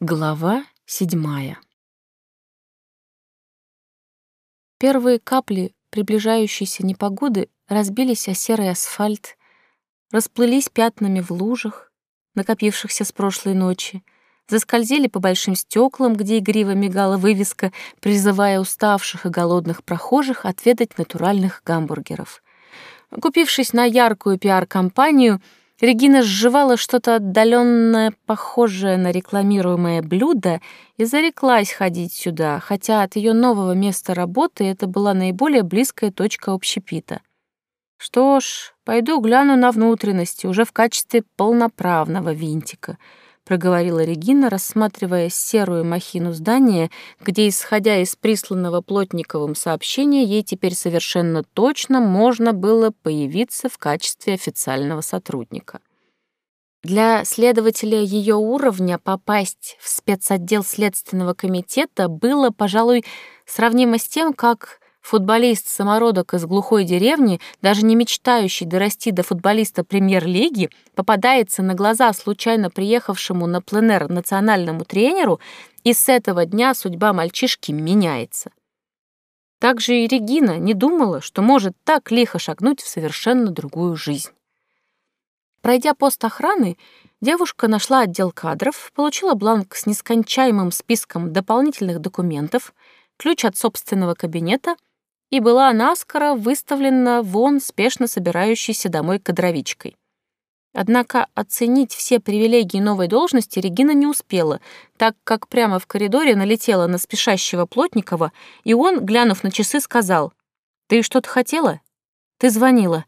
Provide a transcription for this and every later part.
Глава седьмая. Первые капли приближающейся непогоды разбились о серый асфальт, расплылись пятнами в лужах, накопившихся с прошлой ночи, заскользили по большим стеклам, где игриво мигала вывеска, призывая уставших и голодных прохожих отведать натуральных гамбургеров. Купившись на яркую пиар-компанию, Регина сживала что-то отдаленное, похожее на рекламируемое блюдо, и зареклась ходить сюда, хотя от ее нового места работы это была наиболее близкая точка общепита. Что ж, пойду гляну на внутренности уже в качестве полноправного винтика — проговорила Регина, рассматривая серую махину здания, где, исходя из присланного Плотниковым сообщения, ей теперь совершенно точно можно было появиться в качестве официального сотрудника. Для следователя ее уровня попасть в спецотдел Следственного комитета было, пожалуй, сравнимо с тем, как Футболист-самородок из глухой деревни, даже не мечтающий дорасти до футболиста премьер-лиги, попадается на глаза случайно приехавшему на пленэр национальному тренеру, и с этого дня судьба мальчишки меняется. Также и Регина не думала, что может так лихо шагнуть в совершенно другую жизнь. Пройдя пост охраны, девушка нашла отдел кадров, получила бланк с нескончаемым списком дополнительных документов, ключ от собственного кабинета и была наскоро выставлена вон спешно собирающейся домой кадровичкой. Однако оценить все привилегии новой должности Регина не успела, так как прямо в коридоре налетела на спешащего Плотникова, и он, глянув на часы, сказал, «Ты что-то хотела? Ты звонила.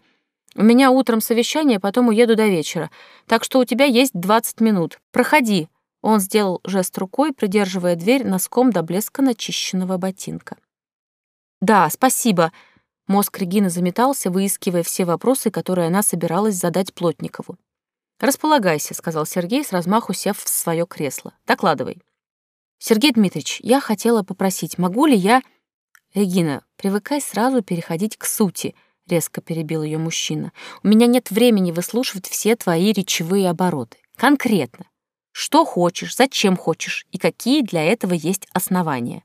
У меня утром совещание, потом уеду до вечера, так что у тебя есть 20 минут. Проходи». Он сделал жест рукой, придерживая дверь носком до блеска начищенного ботинка. «Да, спасибо». Мозг Регины заметался, выискивая все вопросы, которые она собиралась задать Плотникову. «Располагайся», — сказал Сергей, с размаху сев в свое кресло. «Докладывай». «Сергей Дмитриевич, я хотела попросить, могу ли я...» «Регина, привыкай сразу переходить к сути», — резко перебил ее мужчина. «У меня нет времени выслушивать все твои речевые обороты. Конкретно. Что хочешь, зачем хочешь и какие для этого есть основания.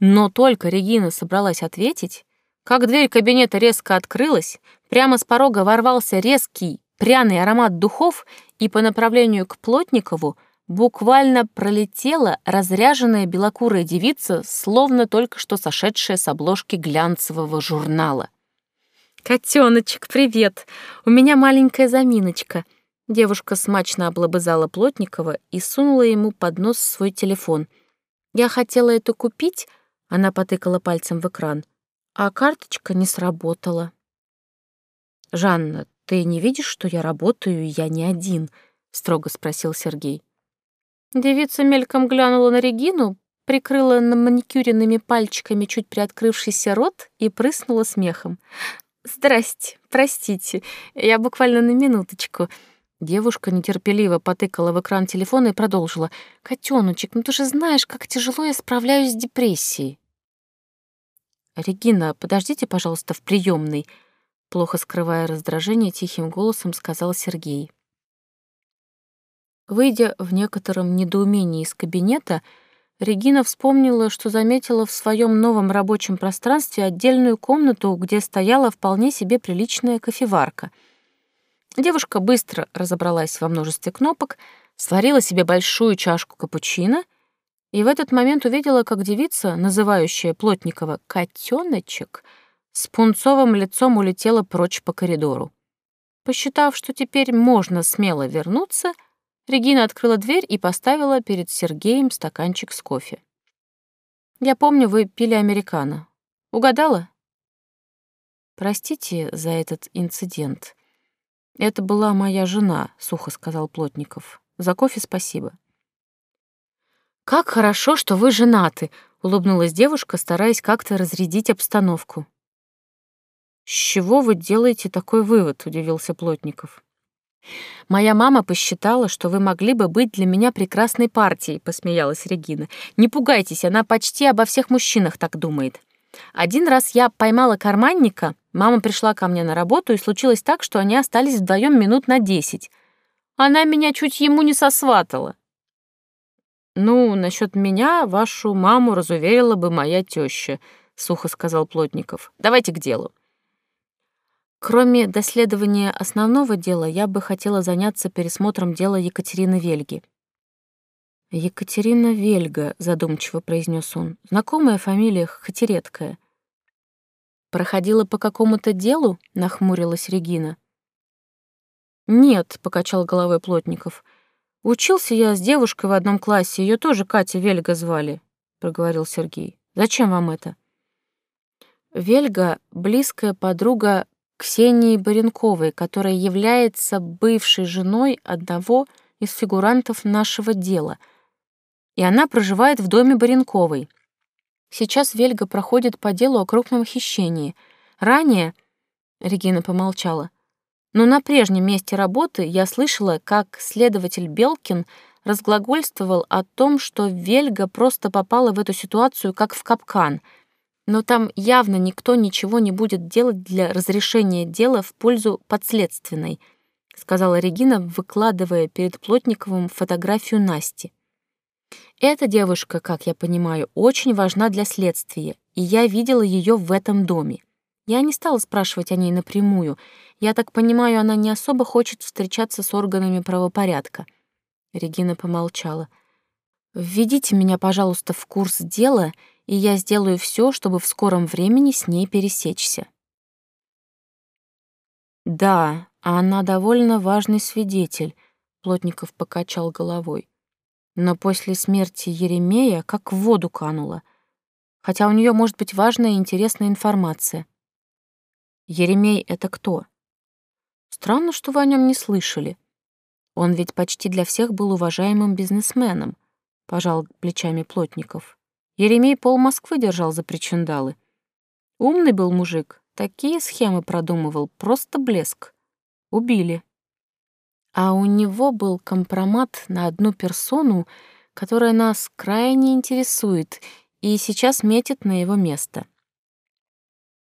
Но только Регина собралась ответить, как дверь кабинета резко открылась, прямо с порога ворвался резкий, пряный аромат духов, и по направлению к Плотникову буквально пролетела разряженная белокурая девица, словно только что сошедшая с обложки глянцевого журнала. «Котеночек, привет! У меня маленькая заминочка». Девушка смачно облобызала Плотникова и сунула ему под нос свой телефон. «Я хотела это купить, она потыкала пальцем в экран. А карточка не сработала. «Жанна, ты не видишь, что я работаю, и я не один?» — строго спросил Сергей. Девица мельком глянула на Регину, прикрыла на маникюренными пальчиками чуть приоткрывшийся рот и прыснула смехом. «Здрасте, простите, я буквально на минуточку». Девушка нетерпеливо потыкала в экран телефона и продолжила. «Котёночек, ну ты же знаешь, как тяжело я справляюсь с депрессией». «Регина, подождите, пожалуйста, в приемной», плохо скрывая раздражение, тихим голосом сказал Сергей. Выйдя в некотором недоумении из кабинета, Регина вспомнила, что заметила в своем новом рабочем пространстве отдельную комнату, где стояла вполне себе приличная кофеварка. Девушка быстро разобралась во множестве кнопок, сварила себе большую чашку капучино и в этот момент увидела, как девица, называющая Плотникова «котеночек», с пунцовым лицом улетела прочь по коридору. Посчитав, что теперь можно смело вернуться, Регина открыла дверь и поставила перед Сергеем стаканчик с кофе. «Я помню, вы пили американо. Угадала?» «Простите за этот инцидент. Это была моя жена», — сухо сказал Плотников. «За кофе спасибо». «Как хорошо, что вы женаты», — улыбнулась девушка, стараясь как-то разрядить обстановку. «С чего вы делаете такой вывод?» — удивился Плотников. «Моя мама посчитала, что вы могли бы быть для меня прекрасной партией», — посмеялась Регина. «Не пугайтесь, она почти обо всех мужчинах так думает. Один раз я поймала карманника, мама пришла ко мне на работу, и случилось так, что они остались вдвоем минут на десять. Она меня чуть ему не сосватала. «Ну, насчет меня вашу маму разуверила бы моя теща», — сухо сказал Плотников. «Давайте к делу». Кроме доследования основного дела, я бы хотела заняться пересмотром дела Екатерины Вельги. «Екатерина Вельга», — задумчиво произнес он. «Знакомая фамилия, хоть и редкая». «Проходила по какому-то делу?» — нахмурилась Регина. «Нет», — покачал головой Плотников. «Учился я с девушкой в одном классе, ее тоже Катя Вельга звали», — проговорил Сергей. «Зачем вам это?» Вельга — близкая подруга Ксении Баренковой, которая является бывшей женой одного из фигурантов нашего дела, и она проживает в доме Баренковой. Сейчас Вельга проходит по делу о крупном хищении. Ранее, Регина помолчала, но на прежнем месте работы я слышала, как следователь Белкин разглагольствовал о том, что Вельга просто попала в эту ситуацию как в капкан — но там явно никто ничего не будет делать для разрешения дела в пользу подследственной, сказала Регина, выкладывая перед Плотниковым фотографию Насти. Эта девушка, как я понимаю, очень важна для следствия, и я видела ее в этом доме. Я не стала спрашивать о ней напрямую. Я так понимаю, она не особо хочет встречаться с органами правопорядка. Регина помолчала. «Введите меня, пожалуйста, в курс дела и я сделаю все, чтобы в скором времени с ней пересечься. Да, а она довольно важный свидетель, Плотников покачал головой. Но после смерти Еремея как в воду канула. Хотя у нее может быть важная и интересная информация. Еремей — это кто? Странно, что вы о нем не слышали. Он ведь почти для всех был уважаемым бизнесменом, пожал плечами Плотников. Еремей пол Москвы держал за причиндалы. Умный был мужик, такие схемы продумывал, просто блеск. Убили. А у него был компромат на одну персону, которая нас крайне интересует и сейчас метит на его место.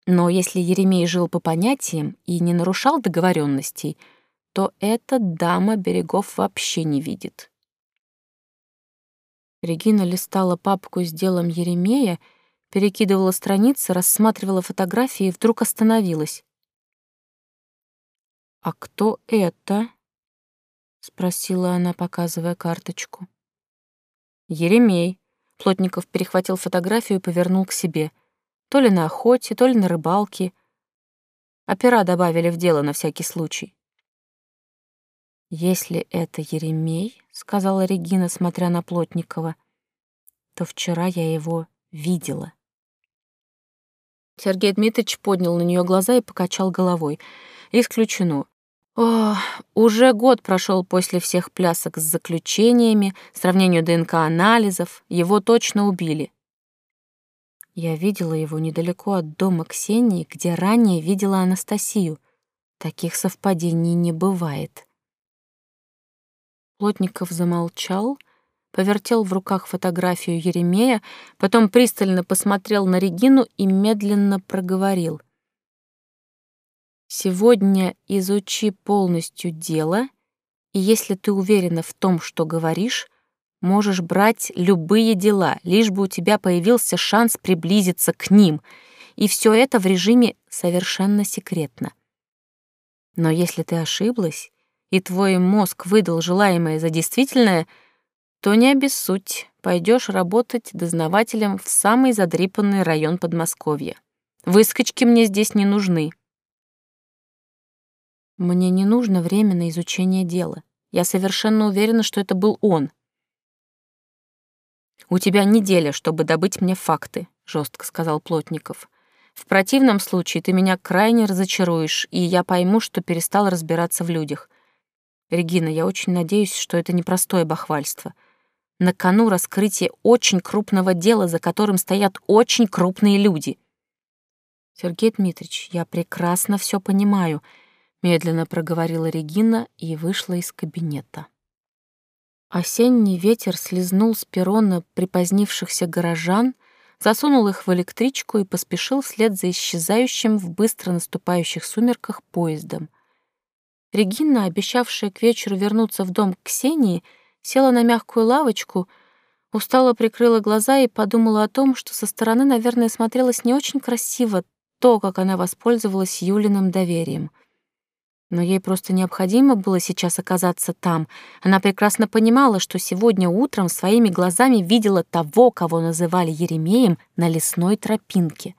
Но если Еремей жил по понятиям и не нарушал договоренностей, то эта дама берегов вообще не видит. Регина листала папку с делом Еремея, перекидывала страницы, рассматривала фотографии и вдруг остановилась. «А кто это?» — спросила она, показывая карточку. «Еремей». Плотников перехватил фотографию и повернул к себе. То ли на охоте, то ли на рыбалке. Опера добавили в дело на всякий случай. «Если это Еремей», — сказала Регина, смотря на Плотникова, «то вчера я его видела». Сергей Дмитриевич поднял на нее глаза и покачал головой. «Исключено. О, уже год прошел после всех плясок с заключениями, сравнению ДНК-анализов. Его точно убили. Я видела его недалеко от дома Ксении, где ранее видела Анастасию. Таких совпадений не бывает. Плотников замолчал, повертел в руках фотографию Еремея, потом пристально посмотрел на Регину и медленно проговорил. «Сегодня изучи полностью дело, и если ты уверена в том, что говоришь, можешь брать любые дела, лишь бы у тебя появился шанс приблизиться к ним, и все это в режиме совершенно секретно. Но если ты ошиблась, и твой мозг выдал желаемое за действительное, то не обессудь, пойдешь работать дознавателем в самый задрипанный район Подмосковья. Выскочки мне здесь не нужны. Мне не нужно время изучение дела. Я совершенно уверена, что это был он. «У тебя неделя, чтобы добыть мне факты», — жестко сказал Плотников. «В противном случае ты меня крайне разочаруешь, и я пойму, что перестал разбираться в людях. Регина, я очень надеюсь, что это не простое бахвальство. На кону раскрытие очень крупного дела, за которым стоят очень крупные люди. Сергей Дмитриевич, я прекрасно все понимаю, медленно проговорила Регина и вышла из кабинета. Осенний ветер слезнул с перрона припозднившихся горожан, засунул их в электричку и поспешил вслед за исчезающим в быстро наступающих сумерках поездом — Регина, обещавшая к вечеру вернуться в дом к Ксении, села на мягкую лавочку, Устало прикрыла глаза и подумала о том, что со стороны, наверное, смотрелось не очень красиво то, как она воспользовалась Юлиным доверием. Но ей просто необходимо было сейчас оказаться там. Она прекрасно понимала, что сегодня утром своими глазами видела того, кого называли Еремеем, на лесной тропинке.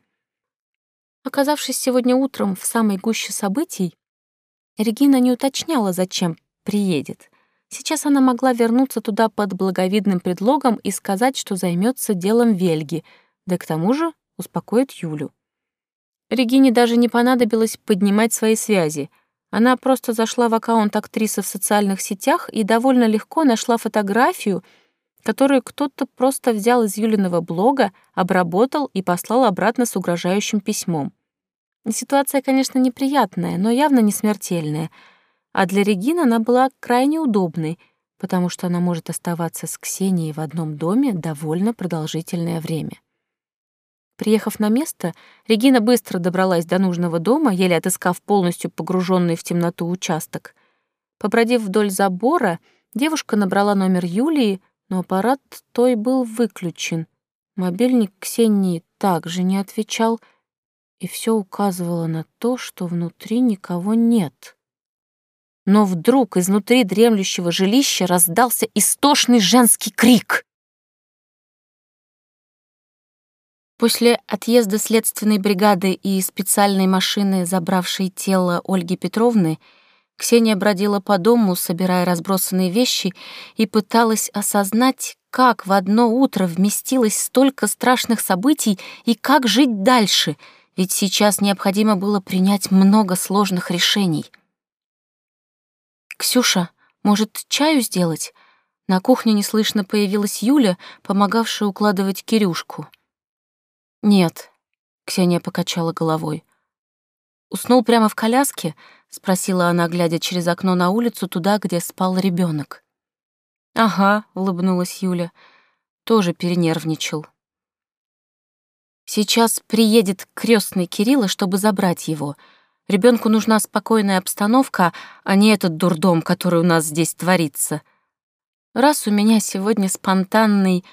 Оказавшись сегодня утром в самой гуще событий, Регина не уточняла, зачем приедет. Сейчас она могла вернуться туда под благовидным предлогом и сказать, что займется делом Вельги, да к тому же успокоит Юлю. Регине даже не понадобилось поднимать свои связи — она просто зашла в аккаунт актрисы в социальных сетях и довольно легко нашла фотографию, которую кто-то просто взял из Юлиного блога, обработал и послал обратно с угрожающим письмом. Ситуация, конечно, неприятная, но явно не смертельная. А для Регины она была крайне удобной, потому что она может оставаться с Ксенией в одном доме довольно продолжительное время. Приехав на место, Регина быстро добралась до нужного дома, еле отыскав полностью погруженный в темноту участок. Побродив вдоль забора, девушка набрала номер Юлии, но аппарат той был выключен. Мобильник Ксении также не отвечал, и все указывало на то, что внутри никого нет. Но вдруг изнутри дремлющего жилища раздался истошный женский крик. После отъезда следственной бригады и специальной машины, забравшей тело Ольги Петровны, Ксения бродила по дому, собирая разбросанные вещи, и пыталась осознать, как в одно утро вместилось столько страшных событий и как жить дальше, ведь сейчас необходимо было принять много сложных решений. «Ксюша, может, чаю сделать?» На кухне неслышно появилась Юля, помогавшая укладывать Кирюшку. «Нет», — Ксения покачала головой. «Уснул прямо в коляске?» — спросила она, глядя через окно на улицу туда, где спал ребенок. «Ага», — улыбнулась Юля, — «тоже перенервничал». «Сейчас приедет крестный Кирилла, чтобы забрать его. Ребенку нужна спокойная обстановка, а не этот дурдом, который у нас здесь творится. Раз у меня сегодня спонтанный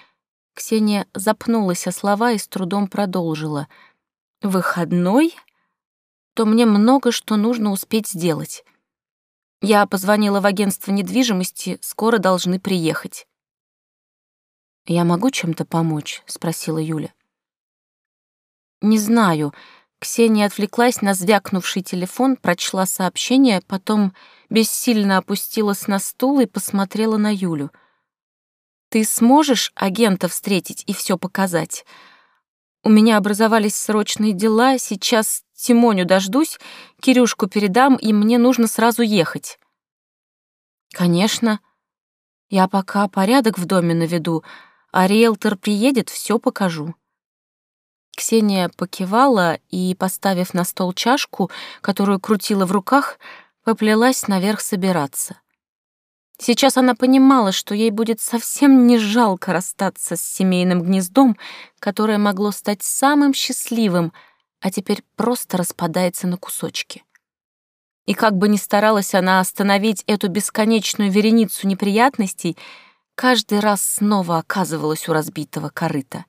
Ксения запнулась о слова и с трудом продолжила. «Выходной? То мне много что нужно успеть сделать. Я позвонила в агентство недвижимости, скоро должны приехать». «Я могу чем-то помочь?» — спросила Юля. «Не знаю». Ксения отвлеклась на звякнувший телефон, прочла сообщение, потом бессильно опустилась на стул и посмотрела на Юлю — ты сможешь агента встретить и все показать? У меня образовались срочные дела, сейчас Тимоню дождусь, Кирюшку передам, и мне нужно сразу ехать. Конечно. Я пока порядок в доме наведу, а риэлтор приедет, все покажу. Ксения покивала и, поставив на стол чашку, которую крутила в руках, поплелась наверх собираться. Сейчас она понимала, что ей будет совсем не жалко расстаться с семейным гнездом, которое могло стать самым счастливым, а теперь просто распадается на кусочки. И как бы ни старалась она остановить эту бесконечную вереницу неприятностей, каждый раз снова оказывалась у разбитого корыта.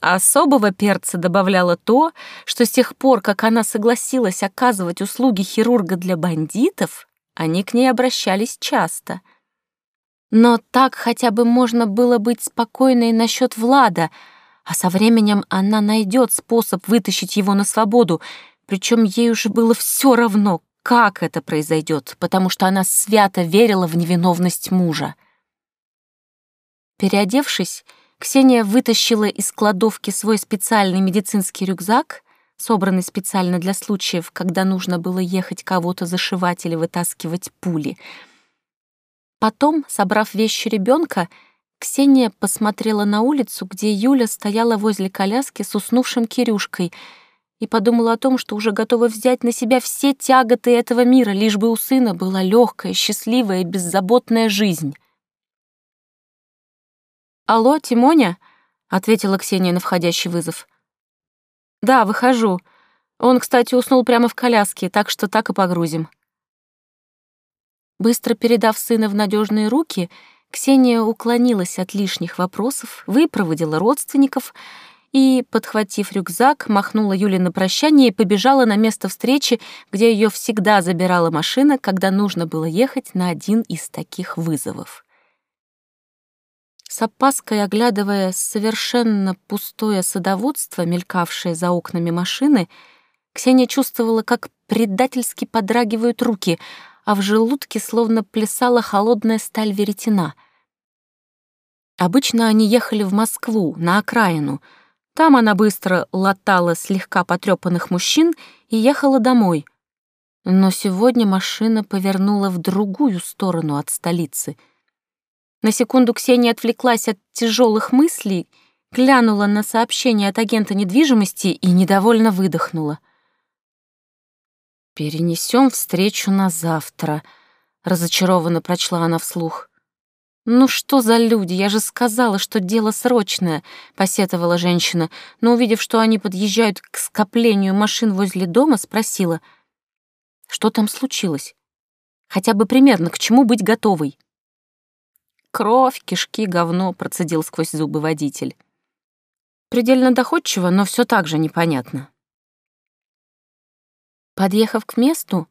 особого перца добавляло то, что с тех пор, как она согласилась оказывать услуги хирурга для бандитов, они к ней обращались часто. Но так хотя бы можно было быть спокойной насчет Влада, а со временем она найдет способ вытащить его на свободу, причем ей уже было все равно, как это произойдет, потому что она свято верила в невиновность мужа. Переодевшись, Ксения вытащила из кладовки свой специальный медицинский рюкзак собранный специально для случаев, когда нужно было ехать кого-то зашивать или вытаскивать пули. Потом, собрав вещи ребенка, Ксения посмотрела на улицу, где Юля стояла возле коляски с уснувшим Кирюшкой, и подумала о том, что уже готова взять на себя все тяготы этого мира, лишь бы у сына была легкая, счастливая и беззаботная жизнь. «Алло, Тимоня?» — ответила Ксения на входящий вызов. «Да, выхожу. Он, кстати, уснул прямо в коляске, так что так и погрузим». Быстро передав сына в надежные руки, Ксения уклонилась от лишних вопросов, выпроводила родственников и, подхватив рюкзак, махнула Юле на прощание и побежала на место встречи, где ее всегда забирала машина, когда нужно было ехать на один из таких вызовов. С опаской оглядывая совершенно пустое садоводство, мелькавшее за окнами машины, Ксения чувствовала, как предательски подрагивают руки, а в желудке словно плясала холодная сталь веретена. Обычно они ехали в Москву, на окраину. Там она быстро латала слегка потрепанных мужчин и ехала домой. Но сегодня машина повернула в другую сторону от столицы — на секунду Ксения отвлеклась от тяжелых мыслей, глянула на сообщение от агента недвижимости и недовольно выдохнула. «Перенесем встречу на завтра», — разочарованно прочла она вслух. «Ну что за люди? Я же сказала, что дело срочное», — посетовала женщина, но, увидев, что они подъезжают к скоплению машин возле дома, спросила, «Что там случилось? Хотя бы примерно к чему быть готовой?» Кровь, кишки, говно, процедил сквозь зубы водитель. Предельно доходчиво, но все так же непонятно. Подъехав к месту,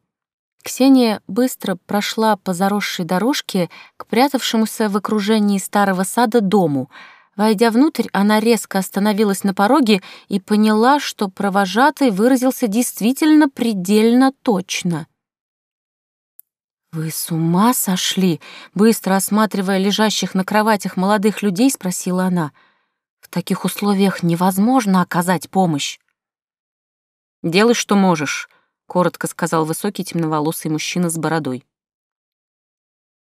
Ксения быстро прошла по заросшей дорожке к прятавшемуся в окружении старого сада дому. Войдя внутрь, она резко остановилась на пороге и поняла, что провожатый выразился действительно предельно точно — «Вы с ума сошли?» — быстро осматривая лежащих на кроватях молодых людей, спросила она. «В таких условиях невозможно оказать помощь». «Делай, что можешь», — коротко сказал высокий темноволосый мужчина с бородой.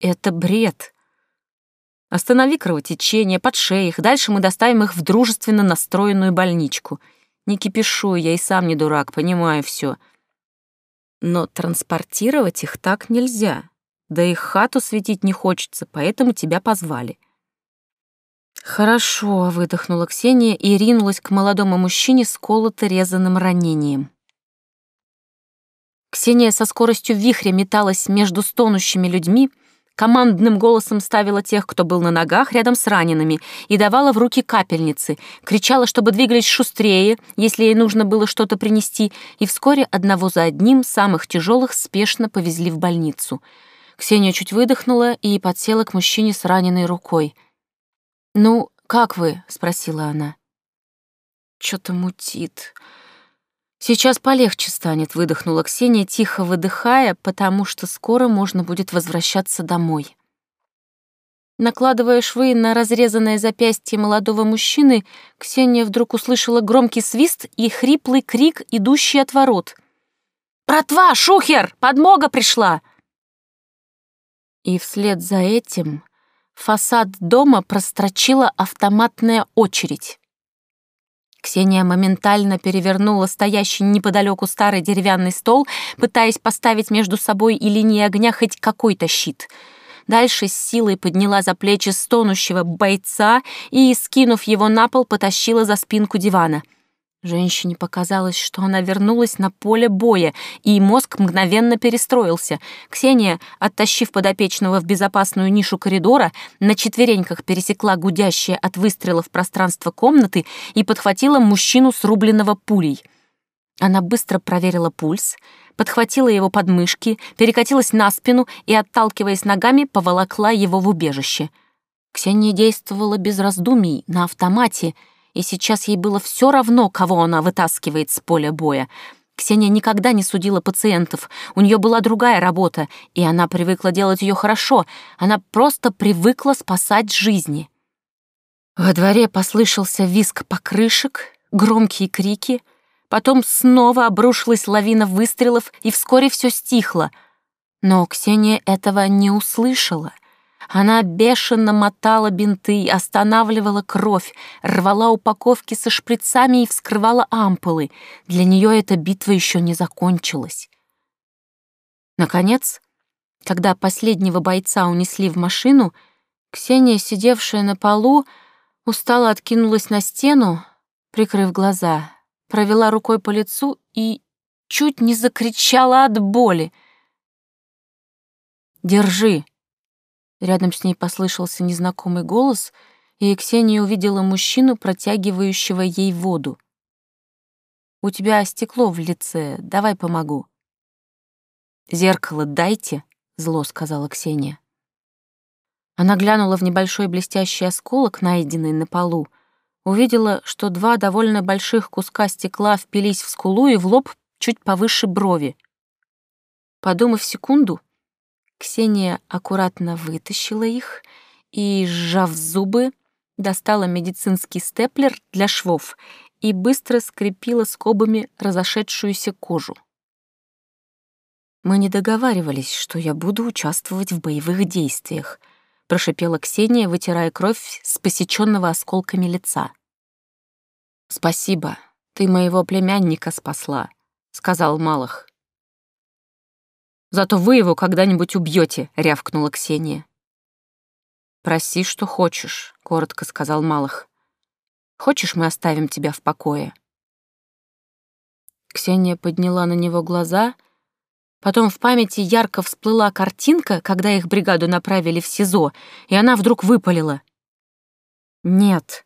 «Это бред. Останови кровотечение, подшей их, дальше мы доставим их в дружественно настроенную больничку. Не кипишуй, я и сам не дурак, понимаю все. Но транспортировать их так нельзя. Да и хату светить не хочется, поэтому тебя позвали. «Хорошо», — выдохнула Ксения и ринулась к молодому мужчине с колото-резанным ранением. Ксения со скоростью вихря металась между стонущими людьми, командным голосом ставила тех, кто был на ногах рядом с ранеными, и давала в руки капельницы, кричала, чтобы двигались шустрее, если ей нужно было что-то принести, и вскоре одного за одним самых тяжелых спешно повезли в больницу. Ксения чуть выдохнула и подсела к мужчине с раненой рукой. «Ну, как вы?» — спросила она. «Чё-то мутит», «Сейчас полегче станет», — выдохнула Ксения, тихо выдыхая, потому что скоро можно будет возвращаться домой. Накладывая швы на разрезанное запястье молодого мужчины, Ксения вдруг услышала громкий свист и хриплый крик, идущий от ворот. «Братва, шухер! Подмога пришла!» И вслед за этим фасад дома прострочила автоматная очередь. Ксения моментально перевернула стоящий неподалеку старый деревянный стол, пытаясь поставить между собой и линией огня хоть какой-то щит. Дальше с силой подняла за плечи стонущего бойца и, скинув его на пол, потащила за спинку дивана — Женщине показалось, что она вернулась на поле боя, и мозг мгновенно перестроился. Ксения, оттащив подопечного в безопасную нишу коридора, на четвереньках пересекла гудящее от выстрелов пространство комнаты и подхватила мужчину с рубленного пулей. Она быстро проверила пульс, подхватила его подмышки, перекатилась на спину и, отталкиваясь ногами, поволокла его в убежище. Ксения действовала без раздумий, на автомате — и сейчас ей было все равно, кого она вытаскивает с поля боя. Ксения никогда не судила пациентов, у нее была другая работа, и она привыкла делать ее хорошо, она просто привыкла спасать жизни. Во дворе послышался визг покрышек, громкие крики, потом снова обрушилась лавина выстрелов, и вскоре все стихло. Но Ксения этого не услышала. Она бешено мотала бинты, останавливала кровь, рвала упаковки со шприцами и вскрывала ампулы. Для нее эта битва еще не закончилась. Наконец, когда последнего бойца унесли в машину, Ксения, сидевшая на полу, устало откинулась на стену, прикрыв глаза, провела рукой по лицу и чуть не закричала от боли. «Держи!» Рядом с ней послышался незнакомый голос, и Ксения увидела мужчину, протягивающего ей воду. «У тебя стекло в лице, давай помогу». «Зеркало дайте», — зло сказала Ксения. Она глянула в небольшой блестящий осколок, найденный на полу, увидела, что два довольно больших куска стекла впились в скулу и в лоб чуть повыше брови. Подумав секунду, Ксения аккуратно вытащила их и, сжав зубы, достала медицинский степлер для швов и быстро скрепила скобами разошедшуюся кожу. «Мы не договаривались, что я буду участвовать в боевых действиях», прошипела Ксения, вытирая кровь с посеченного осколками лица. «Спасибо, ты моего племянника спасла», — сказал Малых. Зато вы его когда-нибудь убьете, рявкнула Ксения. Проси, что хочешь, коротко сказал Малых. Хочешь, мы оставим тебя в покое? Ксения подняла на него глаза, потом в памяти ярко всплыла картинка, когда их бригаду направили в СИЗО, и она вдруг выпалила. «Нет,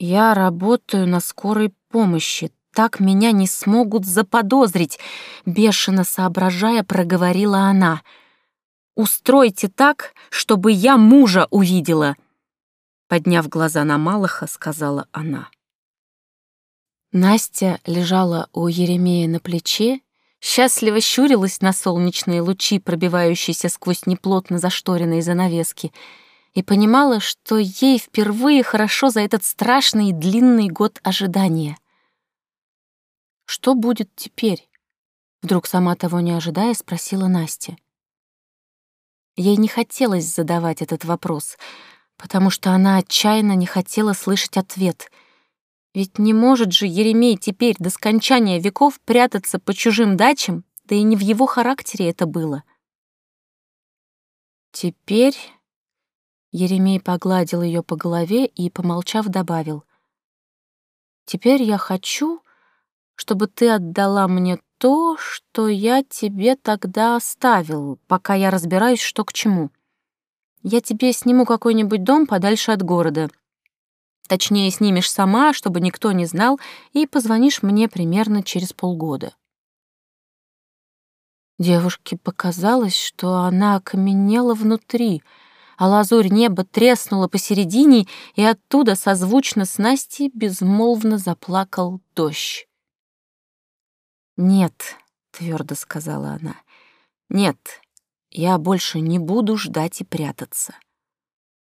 я работаю на скорой помощи, так меня не смогут заподозрить», — бешено соображая, проговорила она. «Устройте так, чтобы я мужа увидела», — подняв глаза на Малаха, сказала она. Настя лежала у Еремея на плече, счастливо щурилась на солнечные лучи, пробивающиеся сквозь неплотно зашторенные занавески, и понимала, что ей впервые хорошо за этот страшный и длинный год ожидания — что будет теперь? Вдруг сама того не ожидая, спросила Настя. Ей не хотелось задавать этот вопрос, потому что она отчаянно не хотела слышать ответ. Ведь не может же Еремей теперь до скончания веков прятаться по чужим дачам, да и не в его характере это было. Теперь Еремей погладил ее по голове и, помолчав, добавил. «Теперь я хочу, чтобы ты отдала мне то, что я тебе тогда оставил, пока я разбираюсь, что к чему. Я тебе сниму какой-нибудь дом подальше от города. Точнее, снимешь сама, чтобы никто не знал, и позвонишь мне примерно через полгода. Девушке показалось, что она окаменела внутри, а лазурь неба треснула посередине, и оттуда созвучно с Настей безмолвно заплакал дождь. «Нет», — твердо сказала она, — «нет, я больше не буду ждать и прятаться.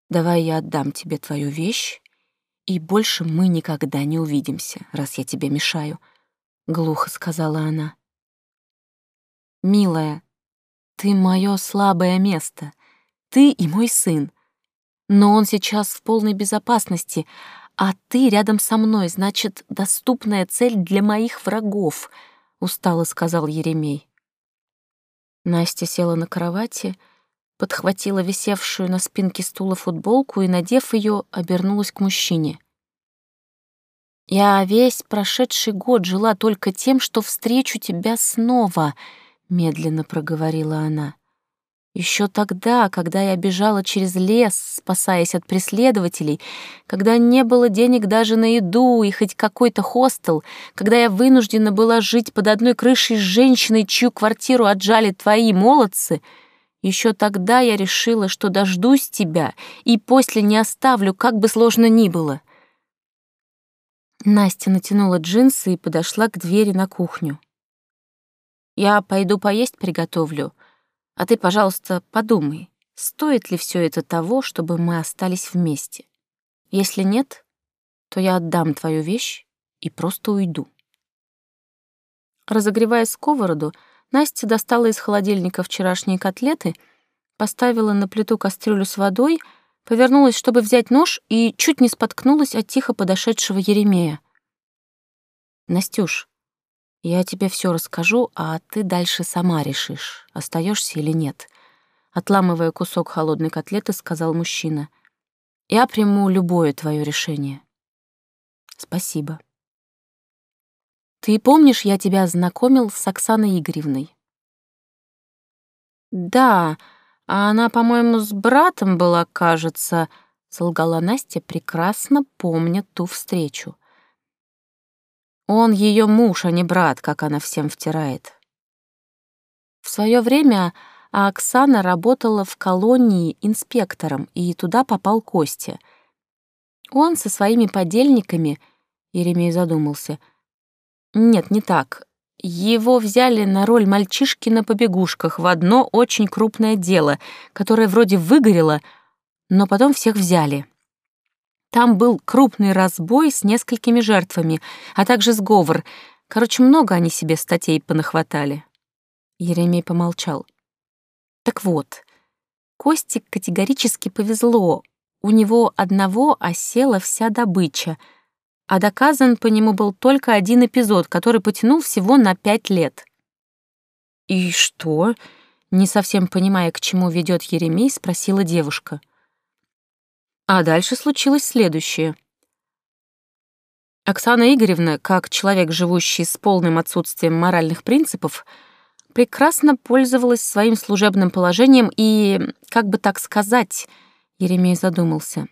Давай я отдам тебе твою вещь, и больше мы никогда не увидимся, раз я тебе мешаю», — глухо сказала она. «Милая, ты мое слабое место, ты и мой сын, но он сейчас в полной безопасности, а ты рядом со мной, значит, доступная цель для моих врагов», — устало сказал Еремей. Настя села на кровати, подхватила висевшую на спинке стула футболку и, надев ее, обернулась к мужчине. «Я весь прошедший год жила только тем, что встречу тебя снова», — медленно проговорила она. Еще тогда, когда я бежала через лес, спасаясь от преследователей, когда не было денег даже на еду и хоть какой-то хостел, когда я вынуждена была жить под одной крышей с женщиной, чью квартиру отжали твои молодцы, еще тогда я решила, что дождусь тебя и после не оставлю, как бы сложно ни было. Настя натянула джинсы и подошла к двери на кухню. «Я пойду поесть приготовлю», а ты, пожалуйста, подумай, стоит ли все это того, чтобы мы остались вместе. Если нет, то я отдам твою вещь и просто уйду. Разогревая сковороду, Настя достала из холодильника вчерашние котлеты, поставила на плиту кастрюлю с водой, повернулась, чтобы взять нож, и чуть не споткнулась от тихо подошедшего Еремея. «Настюш, я тебе все расскажу, а ты дальше сама решишь, остаешься или нет. Отламывая кусок холодной котлеты, сказал мужчина. Я приму любое твое решение. Спасибо. Ты помнишь, я тебя знакомил с Оксаной Игоревной? Да, А она, по-моему, с братом была, кажется, солгала Настя, прекрасно помня ту встречу. Он ее муж, а не брат, как она всем втирает. В свое время Оксана работала в колонии инспектором, и туда попал Костя. Он со своими подельниками, Еремей задумался. Нет, не так. Его взяли на роль мальчишки на побегушках в одно очень крупное дело, которое вроде выгорело, но потом всех взяли. Там был крупный разбой с несколькими жертвами, а также сговор. Короче, много они себе статей понахватали. Еремей помолчал. Так вот, Косте категорически повезло. У него одного осела вся добыча, а доказан по нему был только один эпизод, который потянул всего на пять лет. «И что?» — не совсем понимая, к чему ведет Еремей, спросила девушка. — а дальше случилось следующее. Оксана Игоревна, как человек, живущий с полным отсутствием моральных принципов, прекрасно пользовалась своим служебным положением и, как бы так сказать, Еремей задумался,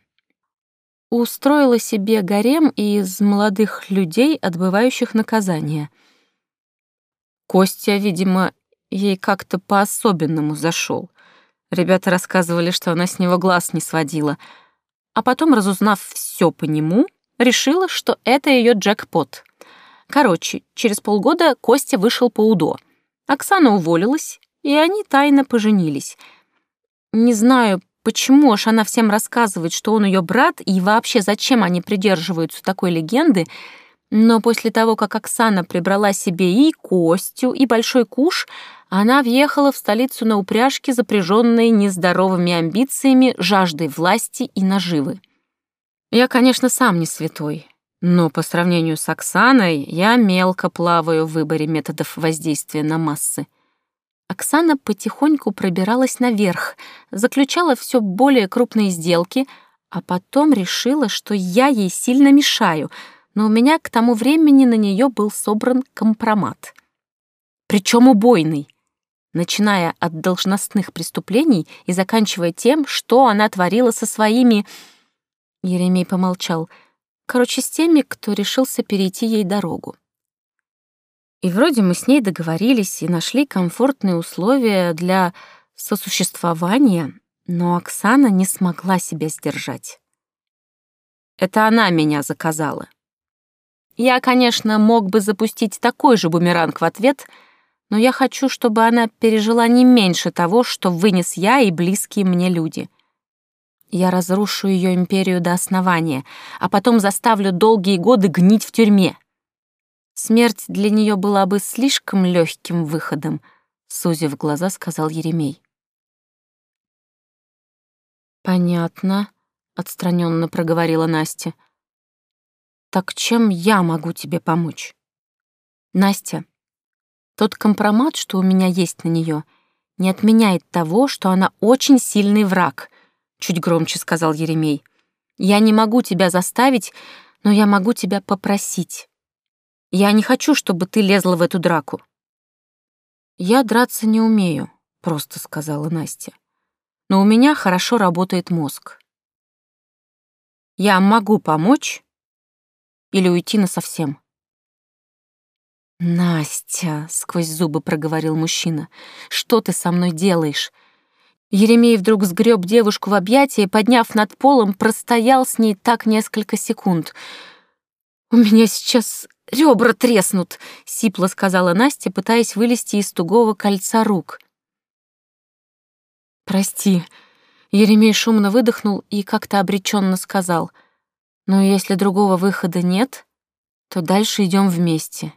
устроила себе гарем из молодых людей, отбывающих наказание. Костя, видимо, ей как-то по-особенному зашел. Ребята рассказывали, что она с него глаз не сводила — а потом, разузнав все по нему, решила, что это ее джекпот. Короче, через полгода Костя вышел по УДО. Оксана уволилась, и они тайно поженились. Не знаю, почему аж она всем рассказывает, что он ее брат, и вообще зачем они придерживаются такой легенды, но после того, как Оксана прибрала себе и Костю, и Большой Куш, она въехала в столицу на упряжке, запряженной нездоровыми амбициями, жаждой власти и наживы. Я, конечно, сам не святой, но по сравнению с Оксаной я мелко плаваю в выборе методов воздействия на массы. Оксана потихоньку пробиралась наверх, заключала все более крупные сделки, а потом решила, что я ей сильно мешаю, но у меня к тому времени на нее был собран компромат. Причем убойный начиная от должностных преступлений и заканчивая тем, что она творила со своими... Еремей помолчал. Короче, с теми, кто решился перейти ей дорогу. И вроде мы с ней договорились и нашли комфортные условия для сосуществования, но Оксана не смогла себя сдержать. Это она меня заказала. Я, конечно, мог бы запустить такой же бумеранг в ответ — но я хочу, чтобы она пережила не меньше того, что вынес я и близкие мне люди. Я разрушу ее империю до основания, а потом заставлю долгие годы гнить в тюрьме. Смерть для нее была бы слишком легким выходом, сузив глаза, сказал Еремей. Понятно, отстраненно проговорила Настя. Так чем я могу тебе помочь? Настя, тот компромат, что у меня есть на нее, не отменяет того, что она очень сильный враг, чуть громче сказал Еремей. Я не могу тебя заставить, но я могу тебя попросить. Я не хочу, чтобы ты лезла в эту драку. Я драться не умею, просто сказала Настя. Но у меня хорошо работает мозг. Я могу помочь или уйти насовсем. «Настя», — сквозь зубы проговорил мужчина, — «что ты со мной делаешь?» Еремей вдруг сгреб девушку в объятия и, подняв над полом, простоял с ней так несколько секунд. «У меня сейчас ребра треснут», — сипло сказала Настя, пытаясь вылезти из тугого кольца рук. «Прости», — Еремей шумно выдохнул и как-то обреченно сказал, «но если другого выхода нет, то дальше идем вместе».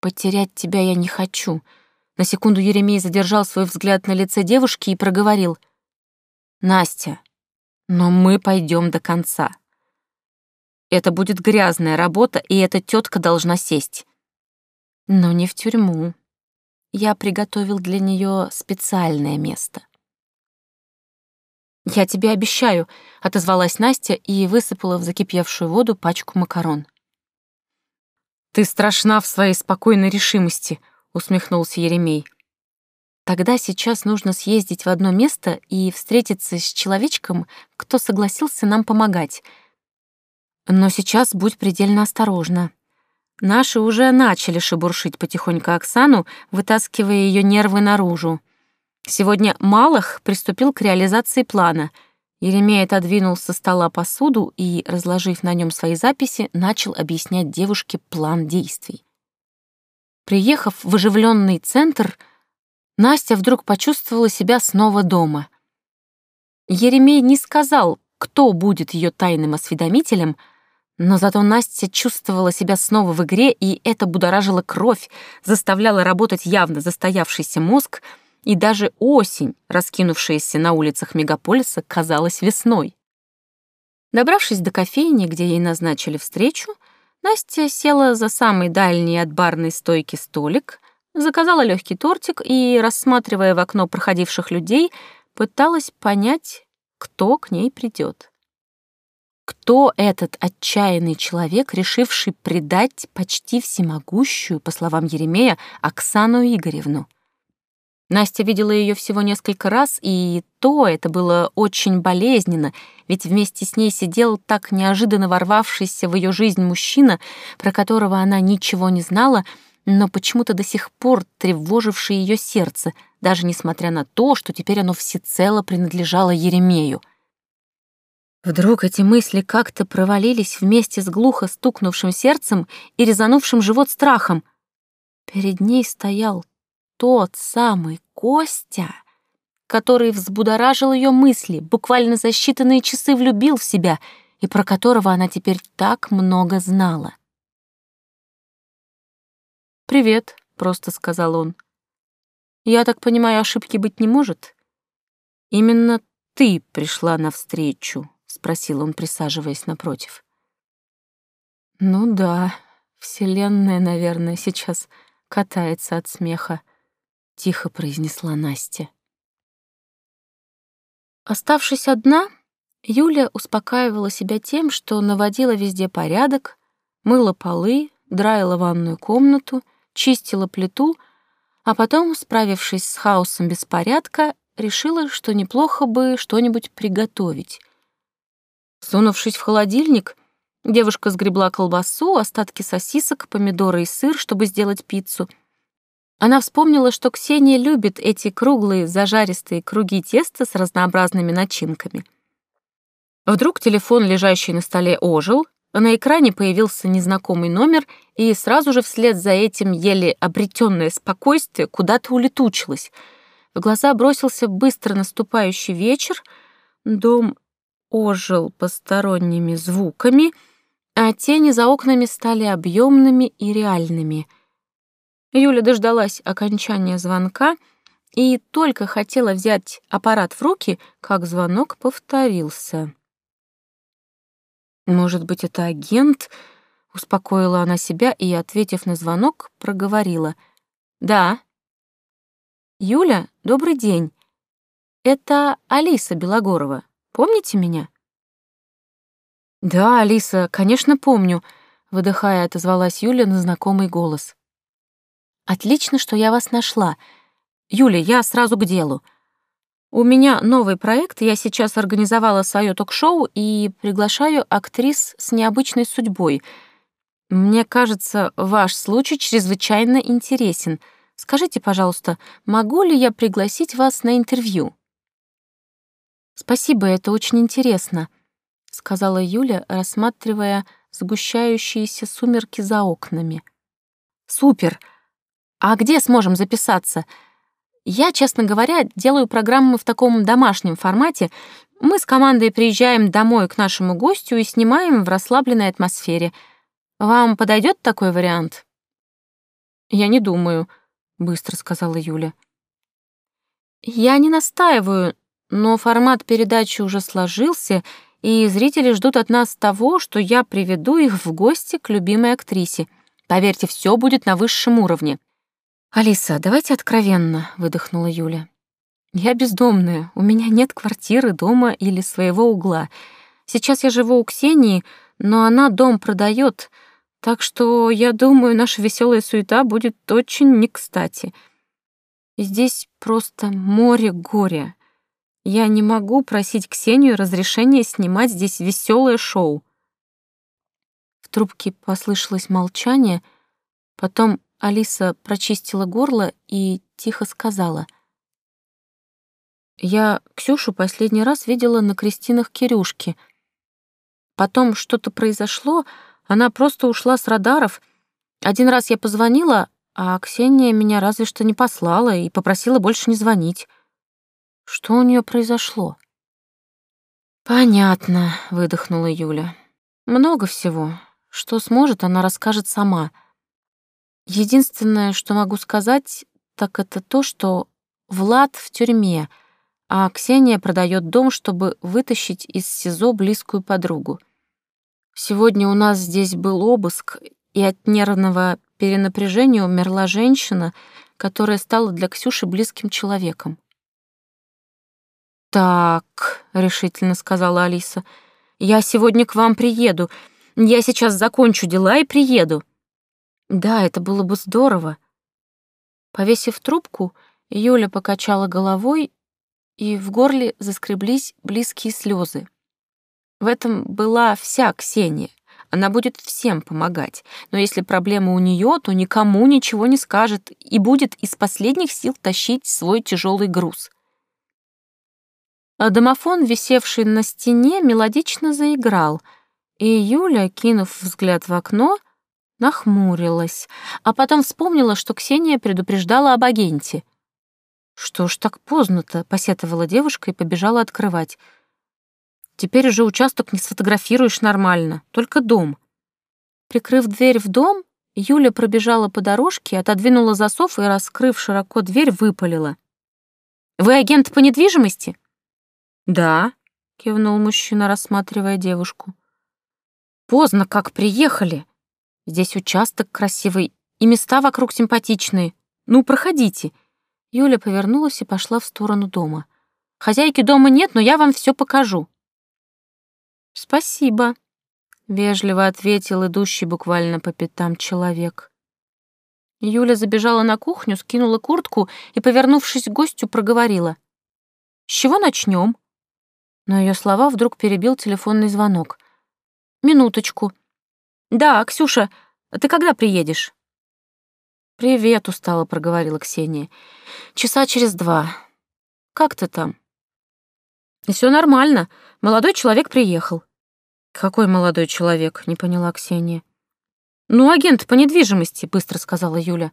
Потерять тебя я не хочу. На секунду Еремей задержал свой взгляд на лице девушки и проговорил. Настя, но мы пойдем до конца. Это будет грязная работа, и эта тетка должна сесть. Но не в тюрьму. Я приготовил для нее специальное место. «Я тебе обещаю», — отозвалась Настя и высыпала в закипевшую воду пачку макарон. «Ты страшна в своей спокойной решимости», — усмехнулся Еремей. Тогда сейчас нужно съездить в одно место и встретиться с человечком, кто согласился нам помогать. Но сейчас будь предельно осторожна. Наши уже начали шебуршить потихоньку Оксану, вытаскивая ее нервы наружу. Сегодня Малых приступил к реализации плана. Еремей отодвинул со стола посуду и, разложив на нем свои записи, начал объяснять девушке план действий. Приехав в оживленный центр, Настя вдруг почувствовала себя снова дома. Еремей не сказал, кто будет ее тайным осведомителем, но зато Настя чувствовала себя снова в игре, и это будоражило кровь, заставляло работать явно застоявшийся мозг — и даже осень, раскинувшаяся на улицах мегаполиса, казалась весной. Добравшись до кофейни, где ей назначили встречу, Настя села за самый дальний от барной стойки столик, заказала легкий тортик и, рассматривая в окно проходивших людей, пыталась понять, кто к ней придет. Кто этот отчаянный человек, решивший предать почти всемогущую, по словам Еремея, Оксану Игоревну? Настя видела ее всего несколько раз, и то это было очень болезненно, ведь вместе с ней сидел так неожиданно ворвавшийся в ее жизнь мужчина, про которого она ничего не знала, но почему-то до сих пор тревоживший ее сердце, даже несмотря на то, что теперь оно всецело принадлежало Еремею. Вдруг эти мысли как-то провалились вместе с глухо стукнувшим сердцем и резанувшим живот страхом. Перед ней стоял тот самый Костя, который взбудоражил ее мысли, буквально за считанные часы влюбил в себя и про которого она теперь так много знала. «Привет», — просто сказал он. «Я так понимаю, ошибки быть не может?» «Именно ты пришла навстречу», — спросил он, присаживаясь напротив. «Ну да, Вселенная, наверное, сейчас катается от смеха», — тихо произнесла Настя. Оставшись одна, Юля успокаивала себя тем, что наводила везде порядок, мыла полы, драила ванную комнату, чистила плиту, а потом, справившись с хаосом беспорядка, решила, что неплохо бы что-нибудь приготовить. Сунувшись в холодильник, девушка сгребла колбасу, остатки сосисок, помидоры и сыр, чтобы сделать пиццу — она вспомнила, что Ксения любит эти круглые зажаристые круги теста с разнообразными начинками. Вдруг телефон, лежащий на столе, ожил, на экране появился незнакомый номер, и сразу же вслед за этим еле обретенное спокойствие куда-то улетучилось. В глаза бросился быстро наступающий вечер, дом ожил посторонними звуками, а тени за окнами стали объемными и реальными — Юля дождалась окончания звонка и только хотела взять аппарат в руки, как звонок повторился. «Может быть, это агент?» — успокоила она себя и, ответив на звонок, проговорила. «Да». «Юля, добрый день. Это Алиса Белогорова. Помните меня?» «Да, Алиса, конечно, помню», — выдыхая, отозвалась Юля на знакомый голос. Отлично, что я вас нашла. Юля, я сразу к делу. У меня новый проект, я сейчас организовала свое ток-шоу и приглашаю актрис с необычной судьбой. Мне кажется, ваш случай чрезвычайно интересен. Скажите, пожалуйста, могу ли я пригласить вас на интервью? Спасибо, это очень интересно, сказала Юля, рассматривая сгущающиеся сумерки за окнами. Супер! А где сможем записаться? Я, честно говоря, делаю программы в таком домашнем формате. Мы с командой приезжаем домой к нашему гостю и снимаем в расслабленной атмосфере. Вам подойдет такой вариант? Я не думаю, быстро сказала Юля. Я не настаиваю, но формат передачи уже сложился, и зрители ждут от нас того, что я приведу их в гости к любимой актрисе. Поверьте, все будет на высшем уровне. «Алиса, давайте откровенно», — выдохнула Юля. «Я бездомная, у меня нет квартиры, дома или своего угла. Сейчас я живу у Ксении, но она дом продает, так что, я думаю, наша веселая суета будет очень не кстати. Здесь просто море горя. Я не могу просить Ксению разрешения снимать здесь веселое шоу. В трубке послышалось молчание, потом Алиса прочистила горло и тихо сказала. «Я Ксюшу последний раз видела на крестинах Кирюшки. Потом что-то произошло, она просто ушла с радаров. Один раз я позвонила, а Ксения меня разве что не послала и попросила больше не звонить. Что у нее произошло? Понятно, выдохнула Юля. Много всего. Что сможет, она расскажет сама. Единственное, что могу сказать, так это то, что Влад в тюрьме, а Ксения продает дом, чтобы вытащить из СИЗО близкую подругу. Сегодня у нас здесь был обыск, и от нервного перенапряжения умерла женщина, которая стала для Ксюши близким человеком. «Так», — решительно сказала Алиса, — «я сегодня к вам приеду. Я сейчас закончу дела и приеду». «Да, это было бы здорово». Повесив трубку, Юля покачала головой, и в горле заскреблись близкие слезы. В этом была вся Ксения. Она будет всем помогать. Но если проблема у нее, то никому ничего не скажет и будет из последних сил тащить свой тяжелый груз. А домофон, висевший на стене, мелодично заиграл, и Юля, кинув взгляд в окно, нахмурилась, а потом вспомнила, что Ксения предупреждала об агенте. «Что ж так поздно-то?» — посетовала девушка и побежала открывать — Теперь уже участок не сфотографируешь нормально, только дом. Прикрыв дверь в дом, Юля пробежала по дорожке, отодвинула засов и, раскрыв широко дверь, выпалила. «Вы агент по недвижимости?» «Да», — кивнул мужчина, рассматривая девушку. «Поздно как приехали. Здесь участок красивый и места вокруг симпатичные. Ну, проходите». Юля повернулась и пошла в сторону дома. «Хозяйки дома нет, но я вам все покажу». «Спасибо», — вежливо ответил идущий буквально по пятам человек. Юля забежала на кухню, скинула куртку и, повернувшись к гостю, проговорила. «С чего начнем?» Но ее слова вдруг перебил телефонный звонок. «Минуточку». «Да, Ксюша, ты когда приедешь?» «Привет», — устало проговорила Ксения. «Часа через два. Как ты там?» Все нормально. Молодой человек приехал. Какой молодой человек? Не поняла Ксения. Ну, агент по недвижимости, быстро сказала Юля.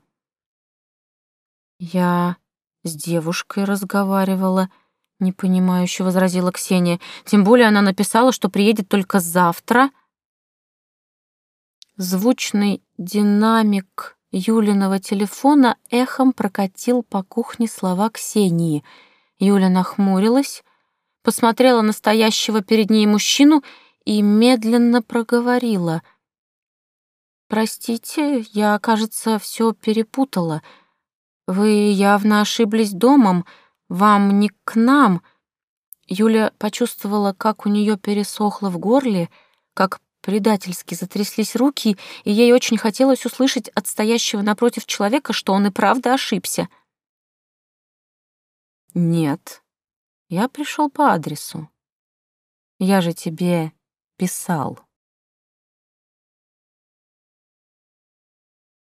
Я с девушкой разговаривала, непонимающе возразила Ксения. Тем более она написала, что приедет только завтра. Звучный динамик Юлиного телефона эхом прокатил по кухне слова Ксении. Юля нахмурилась, посмотрела на стоящего перед ней мужчину и медленно проговорила. «Простите, я, кажется, все перепутала. Вы явно ошиблись домом, вам не к нам». Юля почувствовала, как у нее пересохло в горле, как предательски затряслись руки, и ей очень хотелось услышать от стоящего напротив человека, что он и правда ошибся. «Нет», я пришел по адресу. Я же тебе писал.